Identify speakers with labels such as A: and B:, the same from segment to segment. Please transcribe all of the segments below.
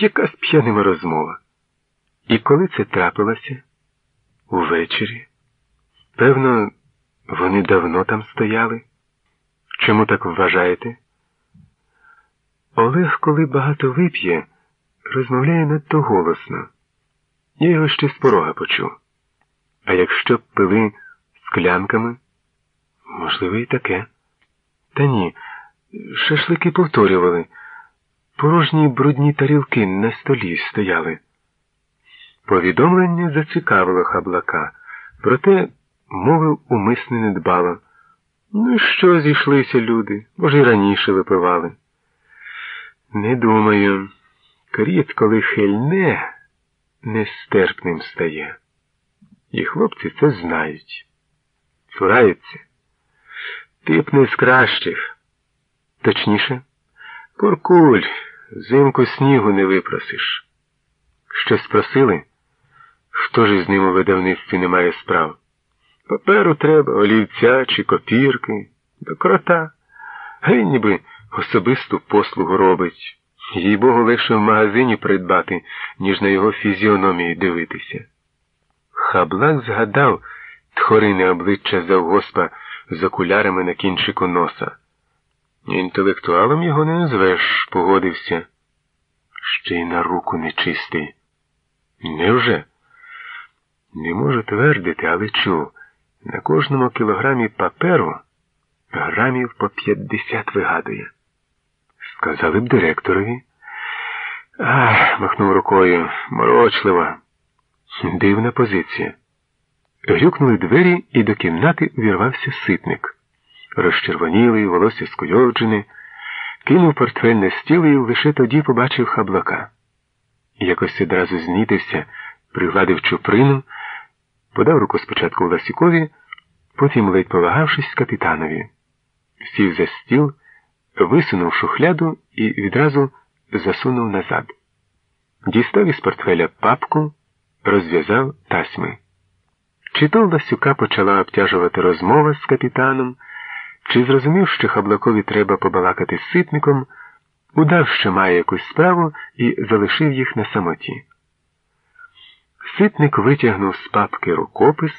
A: Якась п'янима розмова. І коли це трапилося? Увечері. Певно, вони давно там стояли. Чому так вважаєте? Олег, коли багато вип'є, розмовляє надто голосно. Я його ще з порога почув. А якщо б пили склянками, можливо, і таке. Та ні, шашлики повторювали. Порожні брудні тарілки на столі стояли. Повідомлення зацікавило хаблака, проте мовив умисне недбало. Ну і що зійшлися люди? Може, й раніше випивали. Не думаю. Кріт, коли хильне, нестерпним стає. І хлопці це знають. Цураються. Тип не з кращих. Точніше, куркуль, зимку снігу не випросиш. Щось просили? Хто ж із ним у видавництві не має справ? Паперу треба, олівця чи копірки, до крота. Гей ніби особисту послугу робить. Їй богу легше в магазині придбати, ніж на його фізіономії дивитися. Хаблак згадав тхорине обличчя завгоспа з окулярами на кінчику носа. Інтелектуалом його не назвеш, погодився. Ще й на руку нечистий. Невже? Не можу твердити, але чув. На кожному кілограмі паперу грамів по п'ятдесят вигадує. Сказали б директорові. Ах, махнув рукою, морочлива. Дивна позиція. Грюкнули двері, і до кімнати увірвався ситник. Розчервонілий, волосся скуйовджене, кинув портфель на стіл і лише тоді побачив хаблака. Якось одразу знітився, пригладив чуприну, подав руку спочатку Власікові, потім, ледь повагавшись, капітанові. Сів за стіл, висунув шухляду і відразу засунув назад. Дістав із портфеля папку, розв'язав тасьми. Чи то Ласюка почала обтяжувати розмова з капітаном, чи зрозумів, що Хаблакові треба побалакати з ситником, удав, що має якусь справу, і залишив їх на самоті. Ситник витягнув з папки рукопис,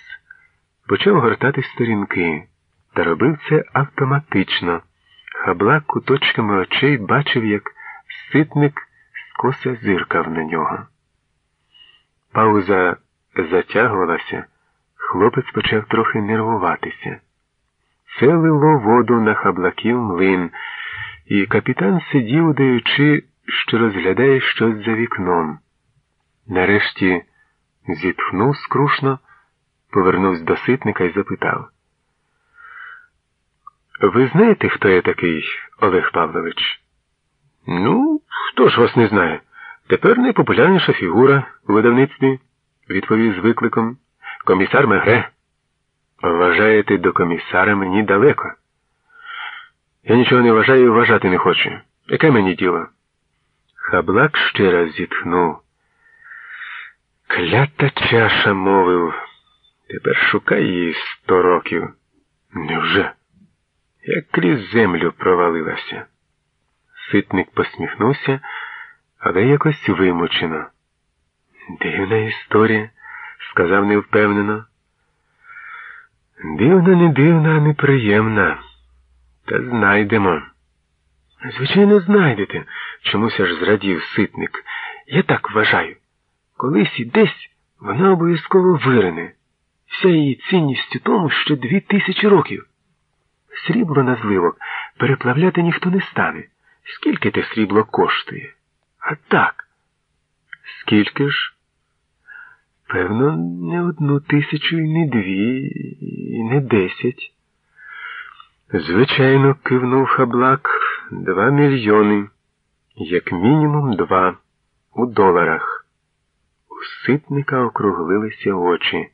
A: почав гортати сторінки, та робив це автоматично. Хаблак куточками очей бачив, як ситник скоса зиркав на нього. Пауза затягувалася, хлопець почав трохи нервуватися. Це лило воду на хаблаків млин, і капітан сидів, даючи, що розглядає щось за вікном. Нарешті зітхнув скрушно, повернувся до ситника і запитав. Ви знаєте, хто я такий, Олег Павлович? Ну, хто ж вас не знає? Тепер найпопулярніша фігура у видавництві, відповів з викликом. Комісар Мегре. Вважаєте, до комісара мені далеко. Я нічого не вважаю і вважати не хочу. Яке мені діло? Хаблак ще раз зітхнув. Клята чаша мовив. Тепер шукай її сто років. Невже? Як крізь землю провалилася. Ситник посміхнувся, але якось вимучено. Дивна історія, сказав невпевнено. Дивна, не дивна, а неприємна. Та знайдемо. Звичайно, знайдете, чомусь аж зрадів ситник. Я так вважаю. Колись і десь вона обов'язково вирине. Вся її цінність у тому, що дві тисячі років. Срібло на зливок переплавляти ніхто не стане. Скільки те срібло коштує? А так. Скільки ж? Певно, не одну тисячу і не дві, і не десять. Звичайно, кивнув хаблак, два мільйони, як мінімум два у доларах. У ситника округлилися очі.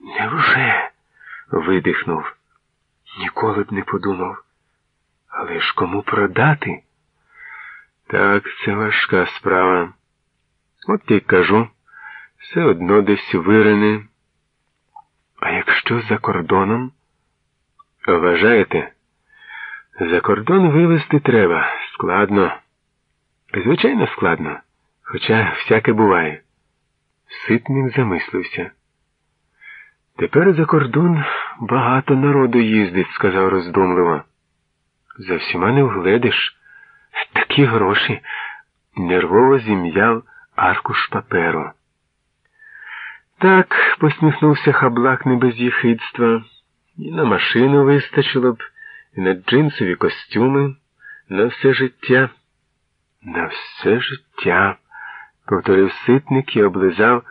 A: Невже? видихнув. Ніколи б не подумав. Але ж кому продати? Так, це важка справа. От й кажу, все одно десь вирине. А якщо за кордоном? Вважаєте? За кордон вивезти треба. Складно. Звичайно, складно. Хоча всяке буває. Ситник замислився. Тепер за кордон багато народу їздить, сказав роздумливо. За всіма не вгледиш. Такі гроші. Нервово зім'яв аркуш паперу. Так, посміхнувся хаблак не без їхидства, і на машину вистачило б, і на джинсові костюми, на все життя. На все життя, повторив ситник і облизав